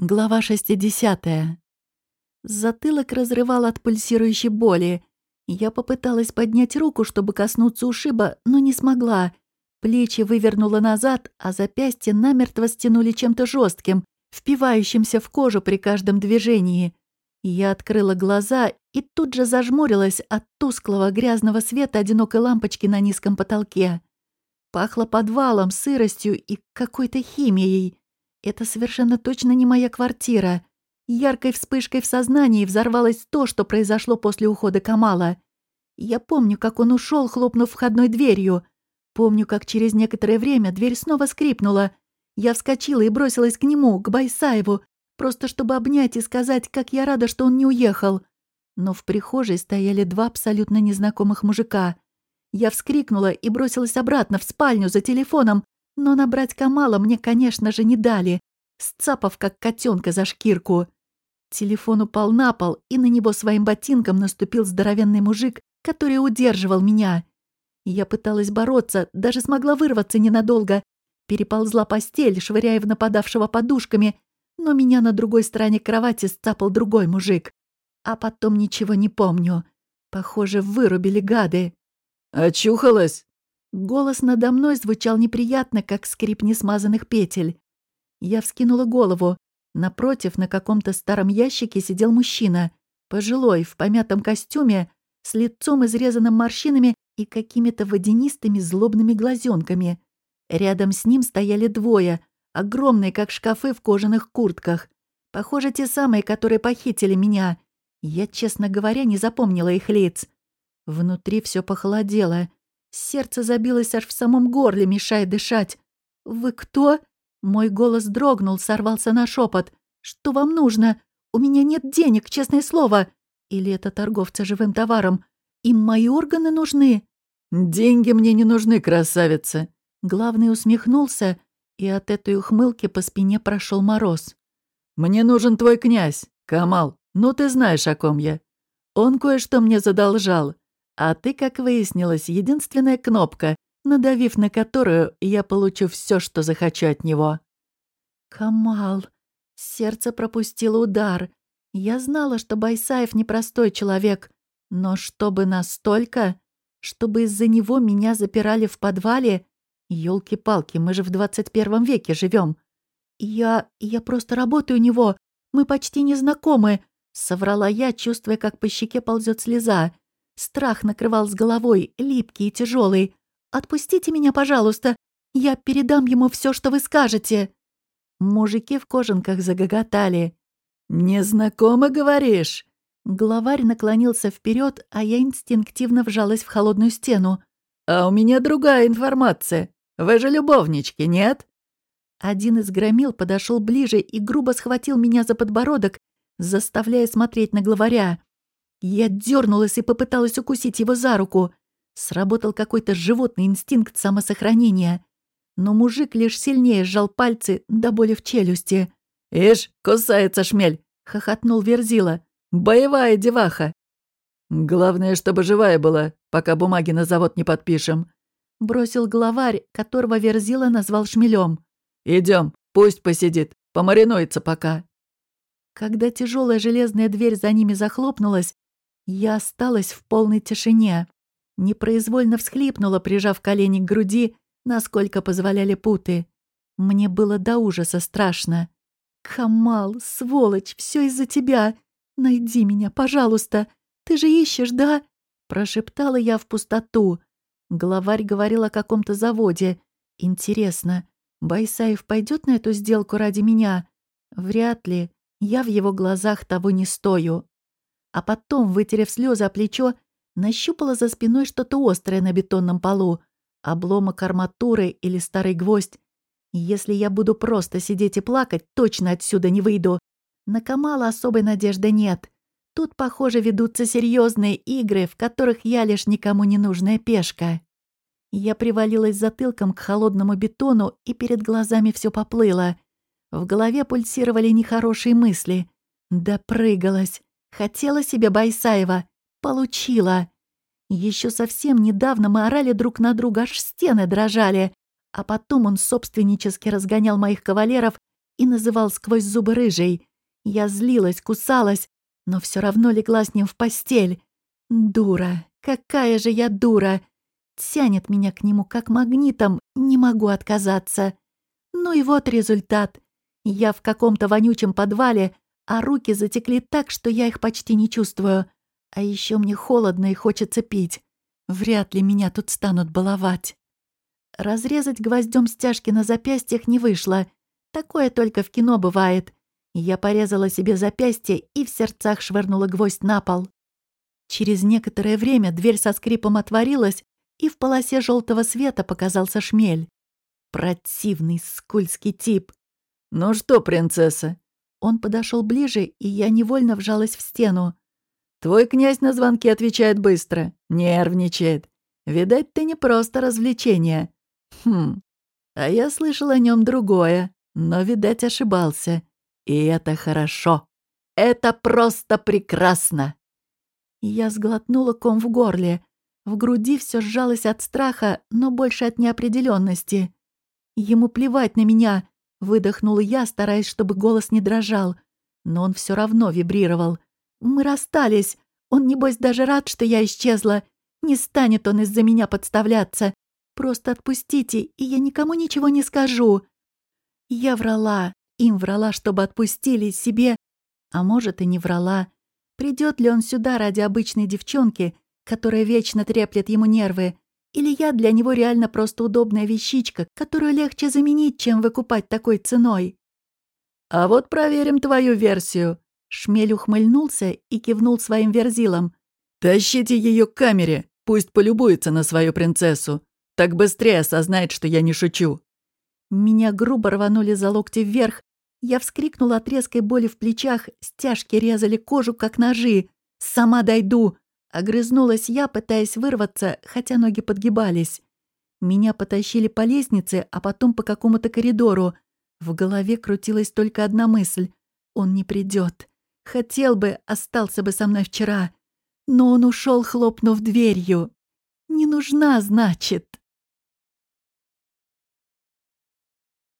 Глава 60. Затылок разрывал от пульсирующей боли. Я попыталась поднять руку, чтобы коснуться ушиба, но не смогла. Плечи вывернула назад, а запястья намертво стянули чем-то жестким, впивающимся в кожу при каждом движении. Я открыла глаза и тут же зажмурилась от тусклого грязного света одинокой лампочки на низком потолке. Пахло подвалом, сыростью и какой-то химией. Это совершенно точно не моя квартира. Яркой вспышкой в сознании взорвалось то, что произошло после ухода Камала. Я помню, как он ушел, хлопнув входной дверью. Помню, как через некоторое время дверь снова скрипнула. Я вскочила и бросилась к нему, к Байсаеву, просто чтобы обнять и сказать, как я рада, что он не уехал. Но в прихожей стояли два абсолютно незнакомых мужика. Я вскрикнула и бросилась обратно в спальню за телефоном, но набрать Камала мне, конечно же, не дали, сцапав как котенка за шкирку. Телефон упал на пол, и на него своим ботинком наступил здоровенный мужик, который удерживал меня. Я пыталась бороться, даже смогла вырваться ненадолго. Переползла постель, швыряя в нападавшего подушками, но меня на другой стороне кровати сцапал другой мужик. А потом ничего не помню. Похоже, вырубили гады. «Очухалась?» Голос надо мной звучал неприятно, как скрип несмазанных петель. Я вскинула голову. Напротив, на каком-то старом ящике сидел мужчина. Пожилой, в помятом костюме, с лицом изрезанным морщинами и какими-то водянистыми злобными глазенками. Рядом с ним стояли двое, огромные, как шкафы в кожаных куртках. Похоже, те самые, которые похитили меня. Я, честно говоря, не запомнила их лиц. Внутри все похолодело. Сердце забилось аж в самом горле, мешая дышать. «Вы кто?» Мой голос дрогнул, сорвался на шепот. «Что вам нужно? У меня нет денег, честное слово!» Или это торговца живым товаром? Им мои органы нужны? «Деньги мне не нужны, красавица!» Главный усмехнулся, и от этой ухмылки по спине прошел мороз. «Мне нужен твой князь, Камал. Ну, ты знаешь, о ком я. Он кое-что мне задолжал. А ты, как выяснилось, единственная кнопка, надавив на которую, я получу все, что захочу от него. Камал. Сердце пропустило удар. Я знала, что Байсаев непростой человек. Но чтобы настолько? Чтобы из-за него меня запирали в подвале? Ёлки-палки, мы же в двадцать первом веке живем. Я... я просто работаю у него. Мы почти не знакомы. Соврала я, чувствуя, как по щеке ползет слеза. Страх накрывал с головой, липкий и тяжелый. «Отпустите меня, пожалуйста. Я передам ему все, что вы скажете». Мужики в кожанках загоготали. «Незнакомо, говоришь?» Главарь наклонился вперед, а я инстинктивно вжалась в холодную стену. «А у меня другая информация. Вы же любовнички, нет?» Один из громил подошел ближе и грубо схватил меня за подбородок, заставляя смотреть на главаря. Я дернулась и попыталась укусить его за руку. Сработал какой-то животный инстинкт самосохранения. Но мужик лишь сильнее сжал пальцы до боли в челюсти. «Ишь, кусается шмель!» — хохотнул Верзила. «Боевая деваха!» «Главное, чтобы живая была, пока бумаги на завод не подпишем», — бросил главарь, которого Верзила назвал шмелем. Идем, пусть посидит, помаринуется пока». Когда тяжелая железная дверь за ними захлопнулась, я осталась в полной тишине. Непроизвольно всхлипнула, прижав колени к груди, насколько позволяли путы. Мне было до ужаса страшно. «Камал, сволочь, все из-за тебя! Найди меня, пожалуйста! Ты же ищешь, да?» Прошептала я в пустоту. Главарь говорил о каком-то заводе. «Интересно, Байсаев пойдет на эту сделку ради меня?» «Вряд ли. Я в его глазах того не стою» а потом, вытерев слезы о плечо, нащупала за спиной что-то острое на бетонном полу, обломок арматуры или старый гвоздь. Если я буду просто сидеть и плакать, точно отсюда не выйду. На Камала особой надежды нет. Тут, похоже, ведутся серьезные игры, в которых я лишь никому не нужная пешка. Я привалилась затылком к холодному бетону, и перед глазами все поплыло. В голове пульсировали нехорошие мысли. Допрыгалась. Хотела себе Байсаева. Получила. Еще совсем недавно мы орали друг на друга, аж стены дрожали. А потом он собственнически разгонял моих кавалеров и называл сквозь зубы рыжей. Я злилась, кусалась, но все равно легла с ним в постель. Дура, какая же я дура! Тянет меня к нему как магнитом, не могу отказаться. Ну и вот результат. Я в каком-то вонючем подвале, а руки затекли так, что я их почти не чувствую. А еще мне холодно и хочется пить. Вряд ли меня тут станут баловать. Разрезать гвоздем стяжки на запястьях не вышло. Такое только в кино бывает. Я порезала себе запястье и в сердцах швырнула гвоздь на пол. Через некоторое время дверь со скрипом отворилась, и в полосе желтого света показался шмель. Противный, скользкий тип. «Ну что, принцесса?» Он подошел ближе, и я невольно вжалась в стену. «Твой князь на звонки отвечает быстро, нервничает. Видать, ты не просто развлечение. Хм, а я слышал о нем другое, но, видать, ошибался. И это хорошо. Это просто прекрасно!» Я сглотнула ком в горле. В груди все сжалось от страха, но больше от неопределенности. Ему плевать на меня, выдохнула я, стараясь, чтобы голос не дрожал. Но он все равно вибрировал. Мы расстались. Он, небось, даже рад, что я исчезла. Не станет он из-за меня подставляться. Просто отпустите, и я никому ничего не скажу. Я врала. Им врала, чтобы отпустили себе. А может, и не врала. Придет ли он сюда ради обычной девчонки, которая вечно треплет ему нервы? Или я для него реально просто удобная вещичка, которую легче заменить, чем выкупать такой ценой? «А вот проверим твою версию». Шмель ухмыльнулся и кивнул своим верзилам. «Тащите ее к камере, пусть полюбуется на свою принцессу. Так быстрее осознает, что я не шучу». Меня грубо рванули за локти вверх, я вскрикнула от резкой боли в плечах, стяжки резали кожу, как ножи. «Сама дойду!» Огрызнулась я, пытаясь вырваться, хотя ноги подгибались. Меня потащили по лестнице, а потом по какому-то коридору. В голове крутилась только одна мысль. Он не придет. Хотел бы, остался бы со мной вчера. Но он ушел, хлопнув дверью. «Не нужна, значит».